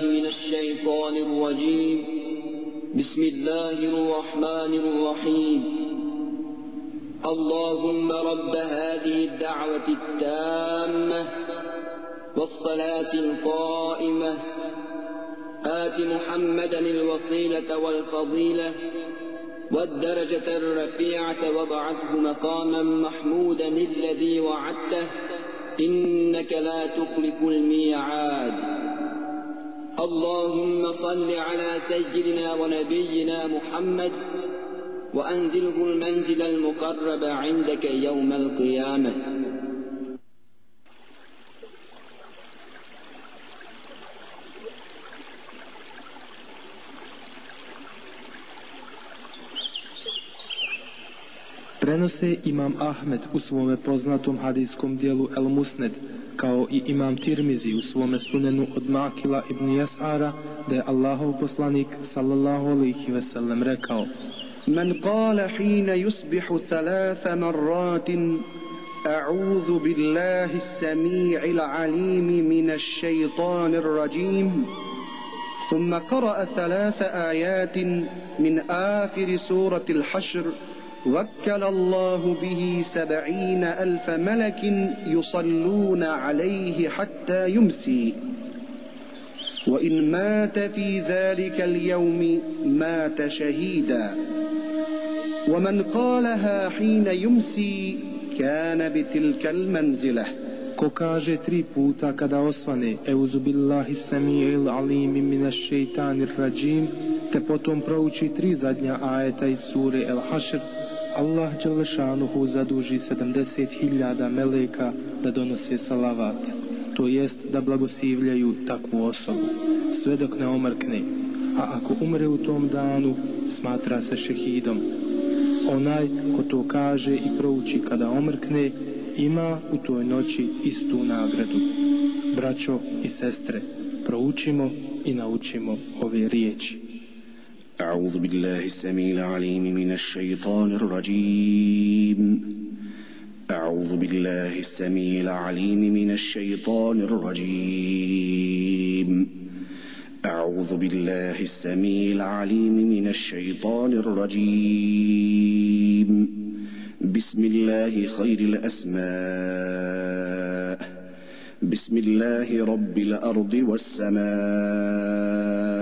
من الشيطان الرجيم. بسم الله الرحمن الرحيم. اللهم رب هذه الدعوة التامة والصلاة القائمة. آت محمدا الوصيلة والفضيلة والدرجة الرفيعة وابعثه مقاما محمودا الذي وعدته. إنك لا تخلف الميعاد. اللهم صل على سيدنا ونبينا محمد وأنزله المنزل المقرب عندك يوم القيامة. Prenose Imam Ahmed u svome poznatom hadijskom dijelu El Musned, kao i Imam Tirmizi u svome sunenu od Makila ibn Jasara, da je Allahov poslanik sallallahu alaihi ve sellem rekao من قال حين يصبح ثلاث مرات أعوذ بالله السميع العليم من الشيطان الرجيم ثم قرأ ثلاث آيات من آخر سورة الحشر وكل الله به سبعين ألف ملك يصلون عليه حتى يمسي وإن مات في ذلك اليوم مات شهيدا ومن قالها حين يمسي كان بتلك المنزله Ko kaže tri puta kada osvane Euzu billahi sami'il alimi minash shaitanir rajim te potom prouči tri zadnja ajeta iz sure El Hašr Allah Đelešanuhu zaduži 70.000 meleka da donose salavat, to jest da blagosivljaju takvu osobu, sve dok ne omrkne, a ako umre u tom danu, smatra se šehidom. Onaj ko to kaže i prouči kada omrkne, ima u toj noći istu nagradu. Braćo i sestre, proučimo i naučimo ove riječi. أعوذ بالله السميع العليم من الشيطان الرجيم. أعوذ بالله السميع العليم من الشيطان الرجيم. أعوذ بالله السميع العليم من الشيطان الرجيم. بسم الله خير الأسماء. بسم الله رب الأرض والسماء.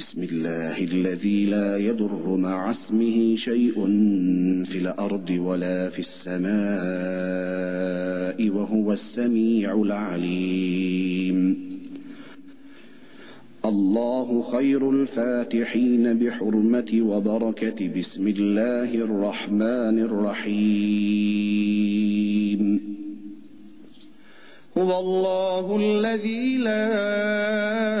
بسم الله الذي لا يضر مع اسمه شيء في الأرض ولا في السماء وهو السميع العليم. الله خير الفاتحين بحرمة وبركة. بسم الله الرحمن الرحيم. هو الله الذي لا